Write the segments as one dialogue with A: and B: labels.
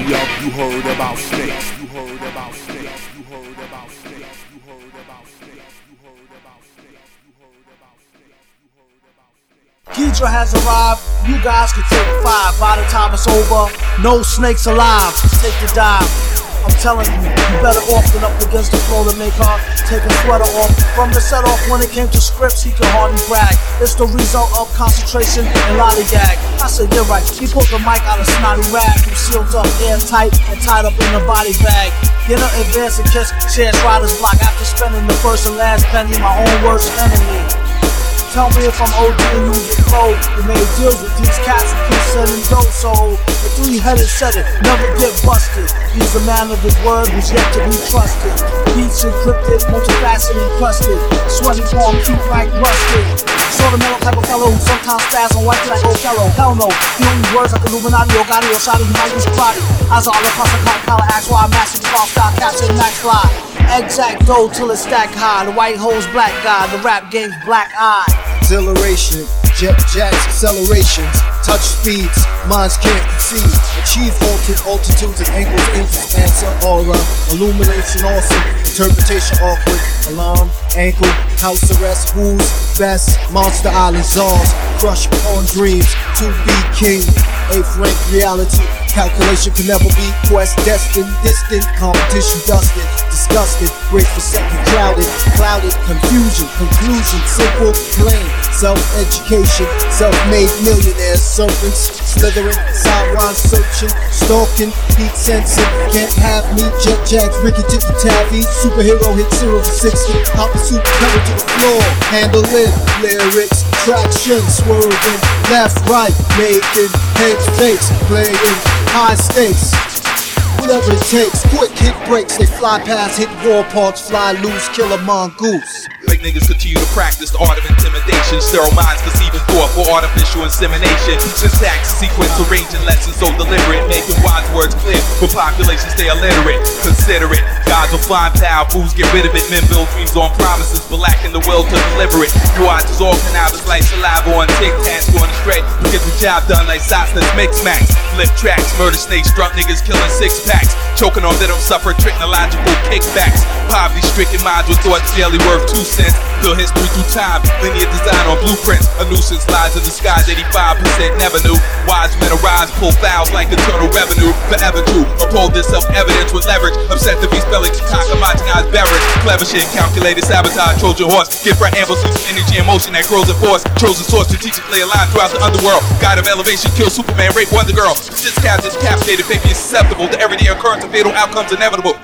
A: Hurry up, you heard about snakes. You heard about snakes. You heard about snakes. You heard about snakes. You heard about snakes. You heard about snakes. You heard about snakes.
B: Ghidra has arrived. You guys can take five. By the time it's over, no snakes alive. Take the dive. I'm telling you, you better off than up against the floor to make her take a sweater off. From the set off, when it came to scripts, he could hardly brag. It's the result of concentration and lollygag. I said, you're right. He pulled the mic out of snotty rag, who sealed up airtight and tied up in a body bag. Get her advance and kiss Chance Rider's block after spending the first and last penny, my own worst enemy. Tell me if I'm OD and use your flow. We made deals with these cats and keep selling dope. So the three-headed said it, never get busted. He's a man of his word who's yet to be trusted. Beats encrypted, multifaceted, crusted. Sweaty palm, keep like rusted. Sort of mellow type of fellow who sometimes spaz on white like Othello. Hell no, the only words like Illuminati Gotti or Shotty. He might use karate. Eyes all across the cotton collar, ask why I mastered the style, capture max fly. Exact dough till it's stack high. The white hole's black guy, the rap game's black eye.
C: Exhilaration, jet jacks, accelerations, touch speeds, minds can't conceive. Achieve altered altitudes and angles, angels answer aura, illumination awesome, interpretation awkward, alarm, ankle, house arrest, who's best, monster island czars, crush on dreams, to be king, eighth rank reality, calculation can never be quest destined, distant, competition dusted, disgusted, wait for second crowded, clouded, confusion, conclusion, simple, plain, self-education, self-made millionaires, serpents, slithering, sideline searching, stalking, heat sensing, can't have me, jet jacks, Rikki-Tikki-Tavi, superhero hit zero to sixty, hop the suit, pedal to the floor, handle it, lyrics, traction, swerving, left, right, making heads fakes, playing high stakes. Whatever it takes, quick hit breaks, they fly past, hit wall parts, fly loose, kill a mongoose.
D: Make niggas continue to practice the art of intimidation. Sterile minds conceiving thought for artificial insemination. Syntax, sequence, arranging lessons so deliberate. Making wise words clear, but populations stay illiterate. Consider it. Gods will find power, fools get rid of it. Men build dreams on promises, but lacking the will to deliver it. You watch as all cannabis like saliva on tic tacs going astray. Get the job done like let's mix max. Flip tracks, murder snakes, drunk niggas killing six packs. Choking on venom, suffer technological kickbacks. Poverty stricken minds with thoughts barely worth two cents. Build history through time, linear design on blueprints. A nuisance lies in the skies, 85% never knew. Wise men arise, pull fouls like internal revenue. Forever true, uphold this self evidence with leverage. Upset the beast belly, cock homogenized beverage. Clever shit, calculated sabotage, Trojan horse. Give front ambush, energy and motion that grows in force. Chosen source, strategically aligned throughout the underworld. God of elevation, kill Superman, rape Wonder Girl. This cat is captivated, baby is susceptible to everyday occurrence of fatal outcomes inevitable.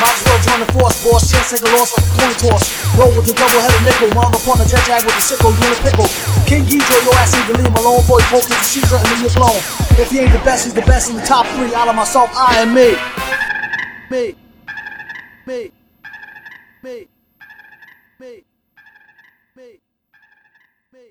B: Might as well join the force, boss. Chance take a loss like a coin toss. Roll with the double-headed nickel. Wound upon the jet jag with the sickle, doing a pickle. King Ghidra, your ass even leave him alone. Boy, to the Caesar and then you're blown. If he ain't the best, he's the best in the top three. Out of myself, I am me. Me. Me. Me. Me. Me. Me.